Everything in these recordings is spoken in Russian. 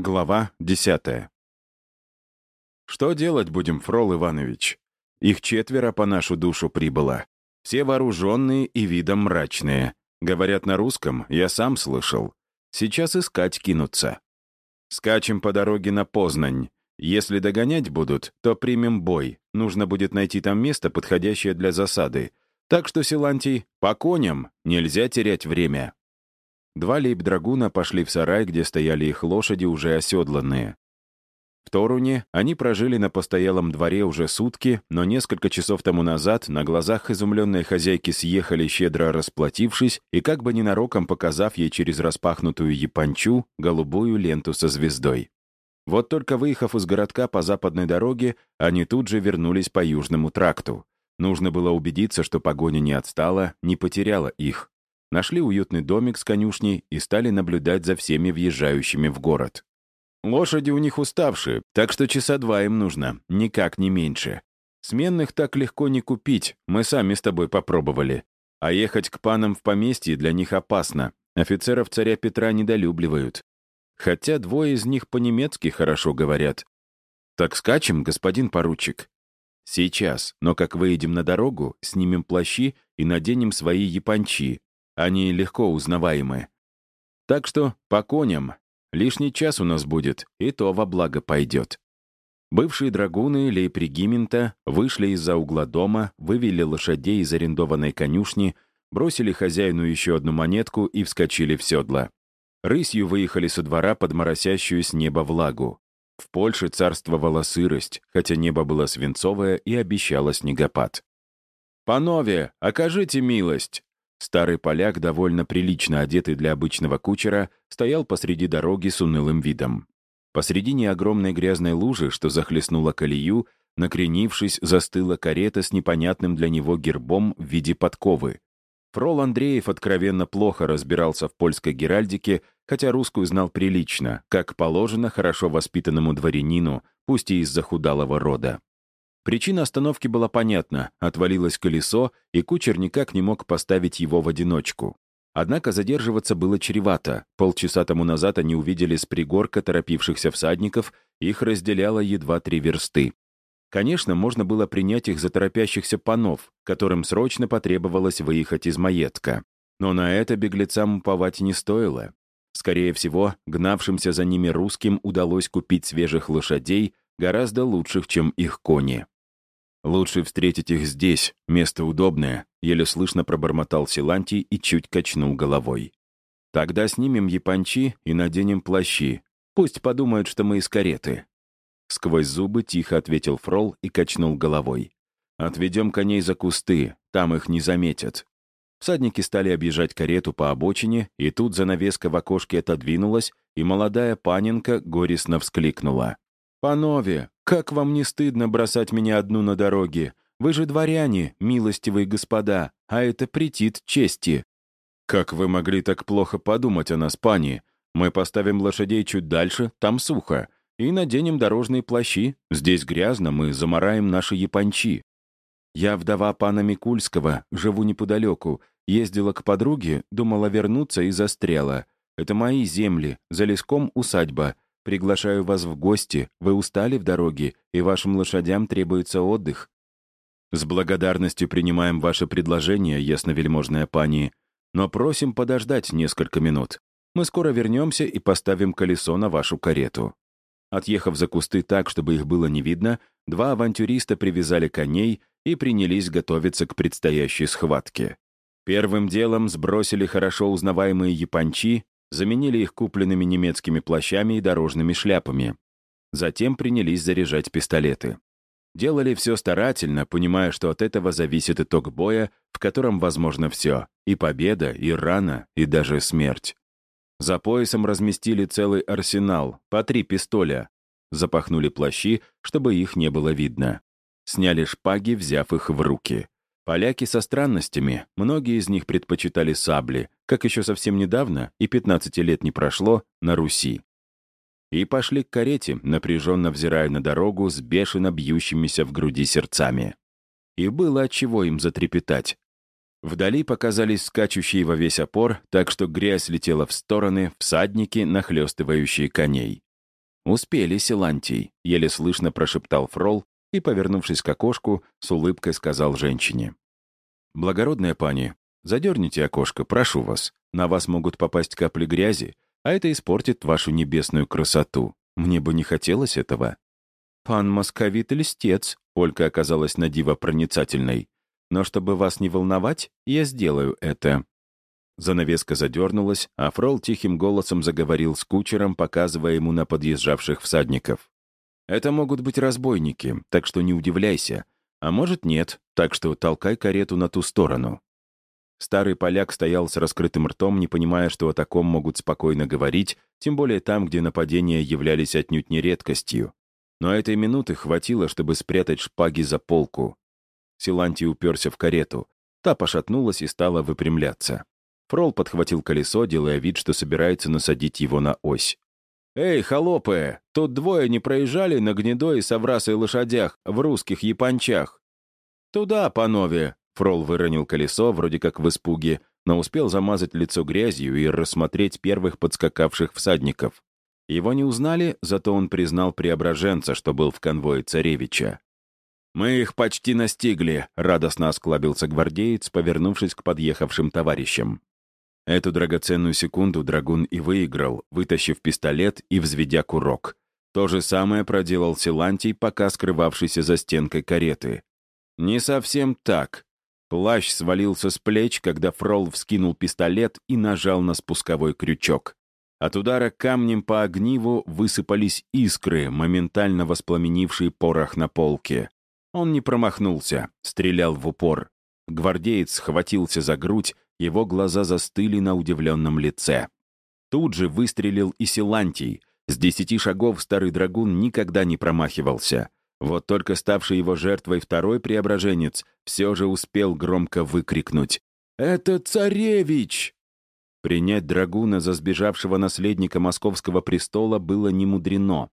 Глава 10. Что делать будем, Фрол Иванович? Их четверо по нашу душу прибыло. Все вооруженные и видом мрачные. Говорят на русском, я сам слышал. Сейчас искать кинутся. Скачем по дороге на Познань. Если догонять будут, то примем бой. Нужно будет найти там место, подходящее для засады. Так что, Силантий, по коням, нельзя терять время. Два лейб-драгуна пошли в сарай, где стояли их лошади, уже оседланные. В Торуне они прожили на постоялом дворе уже сутки, но несколько часов тому назад на глазах изумленной хозяйки съехали, щедро расплатившись и как бы ненароком показав ей через распахнутую япончу голубую ленту со звездой. Вот только выехав из городка по западной дороге, они тут же вернулись по южному тракту. Нужно было убедиться, что погоня не отстала, не потеряла их нашли уютный домик с конюшней и стали наблюдать за всеми въезжающими в город. Лошади у них уставшие, так что часа два им нужно, никак не меньше. Сменных так легко не купить, мы сами с тобой попробовали. А ехать к панам в поместье для них опасно. Офицеров царя Петра недолюбливают. Хотя двое из них по-немецки хорошо говорят. Так скачем, господин поручик? Сейчас, но как выйдем на дорогу, снимем плащи и наденем свои япончи, они легко узнаваемы. Так что по коням. Лишний час у нас будет, и то во благо пойдет. Бывшие драгуны лейпригимента вышли из-за угла дома, вывели лошадей из арендованной конюшни, бросили хозяину еще одну монетку и вскочили в седла. Рысью выехали со двора под моросящую с неба влагу. В Польше царствовала сырость, хотя небо было свинцовое и обещало снегопад. «Панове, окажите милость!» Старый поляк, довольно прилично одетый для обычного кучера, стоял посреди дороги с унылым видом. Посредине огромной грязной лужи, что захлестнула колею, накренившись, застыла карета с непонятным для него гербом в виде подковы. Фрол Андреев откровенно плохо разбирался в польской геральдике, хотя русскую знал прилично, как положено хорошо воспитанному дворянину, пусть и из захудалого рода. Причина остановки была понятна. Отвалилось колесо, и кучер никак не мог поставить его в одиночку. Однако задерживаться было чревато. Полчаса тому назад они увидели с пригорка торопившихся всадников, их разделяло едва три версты. Конечно, можно было принять их за торопящихся панов, которым срочно потребовалось выехать из маетка. Но на это беглецам уповать не стоило. Скорее всего, гнавшимся за ними русским удалось купить свежих лошадей, гораздо лучших, чем их кони. «Лучше встретить их здесь, место удобное», — еле слышно пробормотал Силантий и чуть качнул головой. «Тогда снимем япончи и наденем плащи. Пусть подумают, что мы из кареты». Сквозь зубы тихо ответил Фрол и качнул головой. «Отведем коней за кусты, там их не заметят». Всадники стали объезжать карету по обочине, и тут занавеска в окошке отодвинулась, и молодая паненка горестно вскликнула. «Панове, как вам не стыдно бросать меня одну на дороге? Вы же дворяне, милостивые господа, а это претит чести». «Как вы могли так плохо подумать о нас, пани? Мы поставим лошадей чуть дальше, там сухо, и наденем дорожные плащи. Здесь грязно, мы замараем наши япончи». «Я вдова пана Микульского, живу неподалеку. Ездила к подруге, думала вернуться и застряла. Это мои земли, за леском усадьба. Приглашаю вас в гости, вы устали в дороге, и вашим лошадям требуется отдых. С благодарностью принимаем ваше предложение, ясновельможная пани, но просим подождать несколько минут. Мы скоро вернемся и поставим колесо на вашу карету». Отъехав за кусты так, чтобы их было не видно, два авантюриста привязали коней и принялись готовиться к предстоящей схватке. Первым делом сбросили хорошо узнаваемые япончи заменили их купленными немецкими плащами и дорожными шляпами. Затем принялись заряжать пистолеты. Делали все старательно, понимая, что от этого зависит итог боя, в котором возможно все — и победа, и рана, и даже смерть. За поясом разместили целый арсенал, по три пистоля. Запахнули плащи, чтобы их не было видно. Сняли шпаги, взяв их в руки. Поляки со странностями, многие из них предпочитали сабли, как еще совсем недавно, и 15 лет не прошло, на Руси. И пошли к карете, напряженно взирая на дорогу с бешено бьющимися в груди сердцами. И было от чего им затрепетать. Вдали показались скачущие во весь опор, так что грязь летела в стороны, всадники, нахлестывающие коней. «Успели, Силантий», — еле слышно прошептал Фрол и, повернувшись к окошку, с улыбкой сказал женщине. «Благородная пани, задерните окошко, прошу вас. На вас могут попасть капли грязи, а это испортит вашу небесную красоту. Мне бы не хотелось этого». «Пан московит льстец», — Олька оказалась на диво проницательной. «Но чтобы вас не волновать, я сделаю это». Занавеска задернулась, а Фрол тихим голосом заговорил с кучером, показывая ему на подъезжавших всадников. «Это могут быть разбойники, так что не удивляйся. А может, нет, так что толкай карету на ту сторону». Старый поляк стоял с раскрытым ртом, не понимая, что о таком могут спокойно говорить, тем более там, где нападения являлись отнюдь не редкостью. Но этой минуты хватило, чтобы спрятать шпаги за полку. Силанти уперся в карету. Та пошатнулась и стала выпрямляться. Фрол подхватил колесо, делая вид, что собирается насадить его на ось. «Эй, холопы, тут двое не проезжали на гнедой и соврасой лошадях в русских япончах?» «Туда, панове!» Фрол выронил колесо, вроде как в испуге, но успел замазать лицо грязью и рассмотреть первых подскакавших всадников. Его не узнали, зато он признал преображенца, что был в конвое царевича. «Мы их почти настигли», — радостно осклабился гвардеец, повернувшись к подъехавшим товарищам. Эту драгоценную секунду Драгун и выиграл, вытащив пистолет и взведя курок. То же самое проделал Силантий, пока скрывавшийся за стенкой кареты. Не совсем так. Плащ свалился с плеч, когда Фрол вскинул пистолет и нажал на спусковой крючок. От удара камнем по огниву высыпались искры, моментально воспламенившие порох на полке. Он не промахнулся, стрелял в упор. Гвардеец схватился за грудь, его глаза застыли на удивленном лице. Тут же выстрелил и Силантий. С десяти шагов старый драгун никогда не промахивался. Вот только ставший его жертвой второй преображенец все же успел громко выкрикнуть «Это царевич!». Принять драгуна за сбежавшего наследника московского престола было немудрено.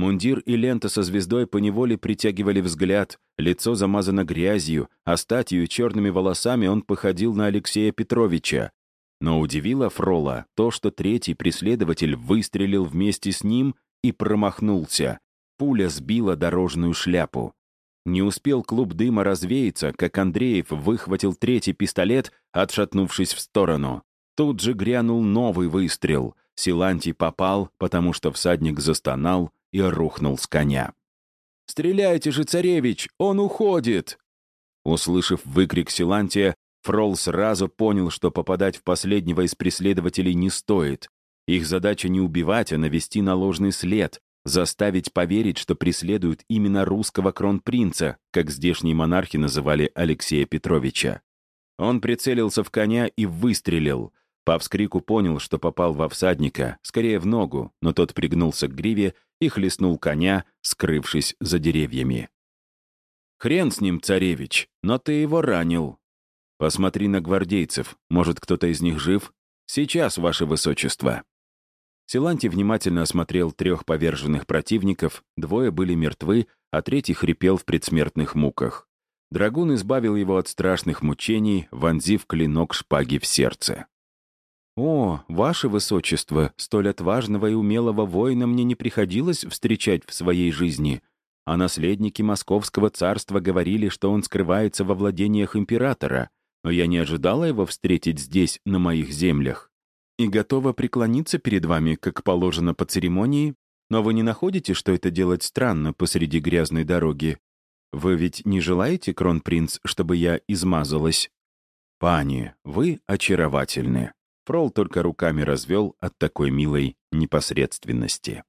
Мундир и лента со звездой поневоле притягивали взгляд, лицо замазано грязью, а статью и черными волосами он походил на Алексея Петровича. Но удивило Фрола то, что третий преследователь выстрелил вместе с ним и промахнулся. Пуля сбила дорожную шляпу. Не успел клуб дыма развеяться, как Андреев выхватил третий пистолет, отшатнувшись в сторону. Тут же грянул новый выстрел. Силантий попал, потому что всадник застонал, и рухнул с коня. «Стреляйте же, царевич! Он уходит!» Услышав выкрик Силантия, Фрол сразу понял, что попадать в последнего из преследователей не стоит. Их задача не убивать, а навести на ложный след, заставить поверить, что преследуют именно русского кронпринца, как здешние монархи называли Алексея Петровича. Он прицелился в коня и выстрелил. По вскрику понял, что попал во всадника, скорее в ногу, но тот пригнулся к гриве и хлестнул коня, скрывшись за деревьями. «Хрен с ним, царевич, но ты его ранил. Посмотри на гвардейцев, может, кто-то из них жив? Сейчас, ваше высочество». Силанти внимательно осмотрел трех поверженных противников, двое были мертвы, а третий хрипел в предсмертных муках. Драгун избавил его от страшных мучений, вонзив клинок шпаги в сердце. «О, ваше высочество, столь отважного и умелого воина мне не приходилось встречать в своей жизни, а наследники Московского царства говорили, что он скрывается во владениях императора, но я не ожидала его встретить здесь, на моих землях. И готова преклониться перед вами, как положено по церемонии, но вы не находите, что это делать странно посреди грязной дороги? Вы ведь не желаете, кронпринц, чтобы я измазалась? Пани, вы очаровательны. Фрол только руками развел от такой милой непосредственности.